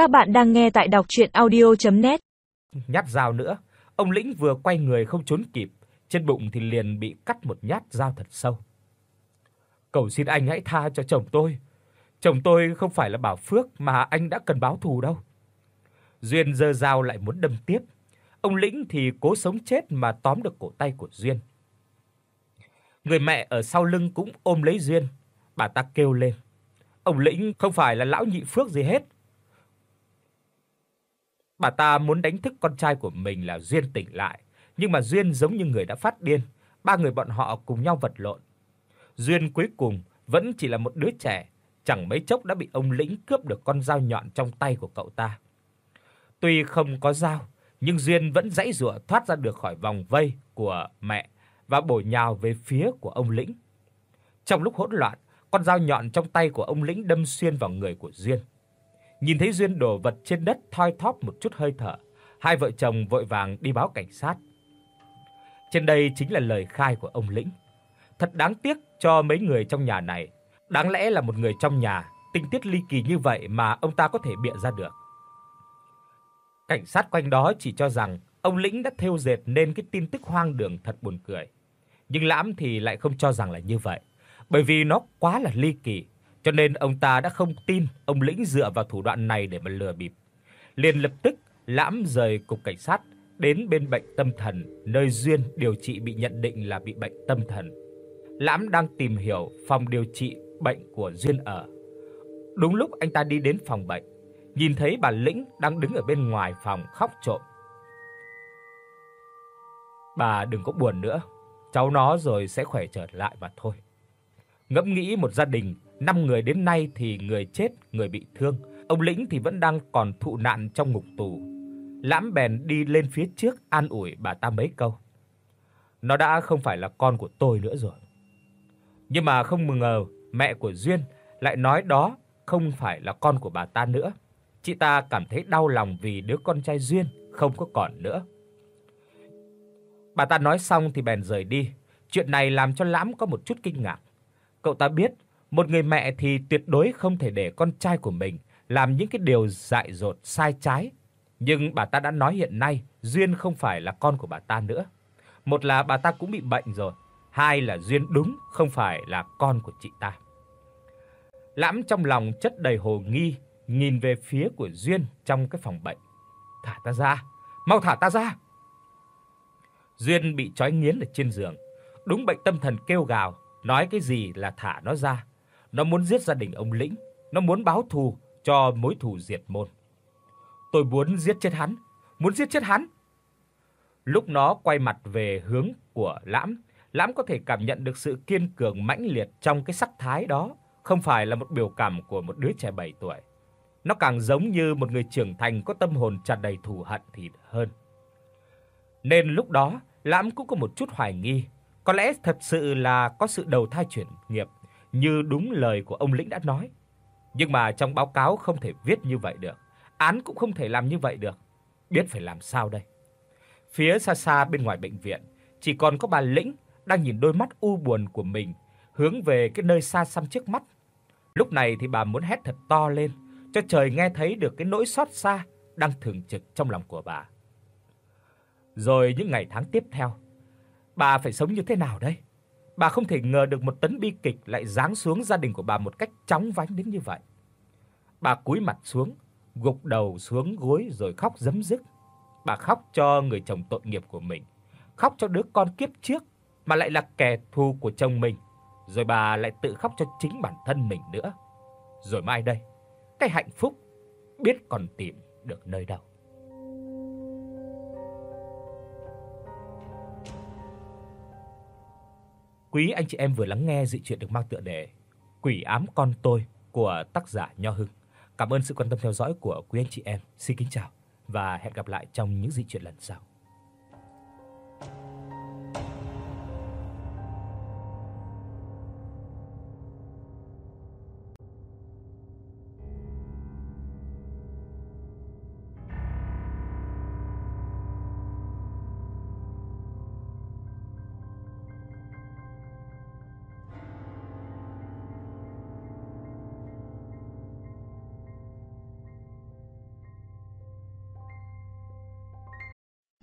Các bạn đang nghe tại đọc audio net Nhát dao nữa, ông lĩnh vừa quay người không trốn kịp, trên bụng thì liền bị cắt một nhát dao thật sâu. Cầu xin anh hãy tha cho chồng tôi. Chồng tôi không phải là Bảo Phước mà anh đã cần báo thù đâu. Duyên giơ dao lại muốn đâm tiếp. Ông lĩnh thì cố sống chết mà tóm được cổ tay của Duyên. Người mẹ ở sau lưng cũng ôm lấy Duyên, bà ta kêu lên: "Ông lĩnh không phải là lão nhị Phước gì hết." Bà ta muốn đánh thức con trai của mình là Duyên tỉnh lại, nhưng mà Duyên giống như người đã phát điên, ba người bọn họ cùng nhau vật lộn. Duyên cuối cùng vẫn chỉ là một đứa trẻ, chẳng mấy chốc đã bị ông lĩnh cướp được con dao nhọn trong tay của cậu ta. Tuy không có dao, nhưng Duyên vẫn giãy giụa thoát ra được khỏi vòng vây của mẹ và bổ nhào về phía của ông lĩnh. Trong lúc hỗn loạn, con dao nhọn trong tay của ông lĩnh đâm xuyên vào người của Duyên. Nhìn thấy Duyên đổ vật trên đất thoi thóp một chút hơi thở, hai vợ chồng vội vàng đi báo cảnh sát. Trên đây chính là lời khai của ông lĩnh. Thật đáng tiếc cho mấy người trong nhà này, đáng lẽ là một người trong nhà, tình tiết ly kỳ như vậy mà ông ta có thể bịa ra được. Cảnh sát quanh đó chỉ cho rằng ông lĩnh đã thêu dệt nên cái tin tức hoang đường thật buồn cười. Nhưng Lãm thì lại không cho rằng là như vậy, bởi vì nó quá là ly kỳ, cho nên ông ta đã không tin ông lĩnh dựa vào thủ đoạn này để mà lừa bịp. Liền lập tức Lãm rời cục cảnh sát đến bên bệnh tâm thần, nơi Duyên điều trị bị nhận định là bị bệnh tâm thần. Lãm đang tìm hiểu phòng điều trị bệnh của Duyên ở. Đúng lúc anh ta đi đến phòng bệnh, nhìn thấy bà Lĩnh đang đứng ở bên ngoài phòng khóc trộm. Bà đừng có buồn nữa, cháu nó rồi sẽ khỏe trở lại mà thôi. Ngẫm nghĩ một gia đình 5 người đến nay thì người chết, người bị thương, ông Lĩnh thì vẫn đang còn thụ nạn trong ngục tù. Lãm bèn đi lên phía trước an ủi bà ta mấy câu. Nó đã không phải là con của tôi nữa rồi. Nhưng mà không ngờ mẹ của Duyên lại nói đó không phải là con của bà ta nữa. Chị ta cảm thấy đau lòng vì đứa con trai Duyên không có còn nữa. Bà ta nói xong thì bèn rời đi. Chuyện này làm cho Lãm có một chút kinh ngạc. Cậu ta biết, một người mẹ thì tuyệt đối không thể để con trai của mình làm những cái điều dại dột sai trái. Nhưng bà ta đã nói hiện nay Duyên không phải là con của bà ta nữa. Một là bà ta cũng bị bệnh rồi, hai là Duyên đúng không phải là con của chị ta. Lãm trong lòng chất đầy hồ nghi, nhìn về phía của Duyên trong cái phòng bệnh. "Thả ta ra, mau thả ta ra." Duyên bị trói nghiến ở trên giường, đúng bệnh tâm thần kêu gào, nói cái gì là thả nó ra. Nó muốn giết gia đình ông Lĩnh, nó muốn báo thù cho mối thù diệt môn. Tôi muốn giết chết hắn, muốn giết chết hắn. Lúc nó quay mặt về hướng của Lãm, Lãm có thể cảm nhận được sự kiên cường mãnh liệt trong cái sắc thái đó, không phải là một biểu cảm của một đứa trẻ 7 tuổi. Nó càng giống như một người trưởng thành có tâm hồn tràn đầy thù hận thì hơn. Nên lúc đó, Lãm cũng có một chút hoài nghi, có lẽ thật sự là có sự đầu thai chuyển nghiệp như đúng lời của ông lĩnh đã nói. Nhưng mà trong báo cáo không thể viết như vậy được, án cũng không thể làm như vậy được. Biết phải làm sao đây? Phía xa xa bên ngoài bệnh viện, chỉ còn có bà Lĩnh đang nhìn đôi mắt u buồn của mình hướng về cái nơi xa xăm trước mắt. Lúc này thì bà muốn hét thật to lên cho trời nghe thấy được cái nỗi xót xa đang thường trực trong lòng của bà. Rồi những ngày tháng tiếp theo, bà phải sống như thế nào đây? Bà không thể ngờ được một tấn bi kịch lại giáng xuống gia đình của bà một cách chóng vánh đến như vậy. Bà cúi mặt xuống, gục đầu xuống gối rồi khóc rấm rứt. Bà khóc cho người chồng tội nghiệp của mình, khóc cho đứa con kiếp trước mà lại là kẻ thù của chồng mình, rồi bà lại tự khóc cho chính bản thân mình nữa. Rồi mai đây, cái hạnh phúc biết còn tìm được nơi đâu. Quý anh chị em vừa lắng nghe dị truyện được mang tựa đề Quỷ ám con tôi của tác giả Nho Hưng. Cảm ơn sự quan tâm theo dõi của quý anh chị em. Xin kính chào và hẹn gặp lại trong những dị truyện lần sau.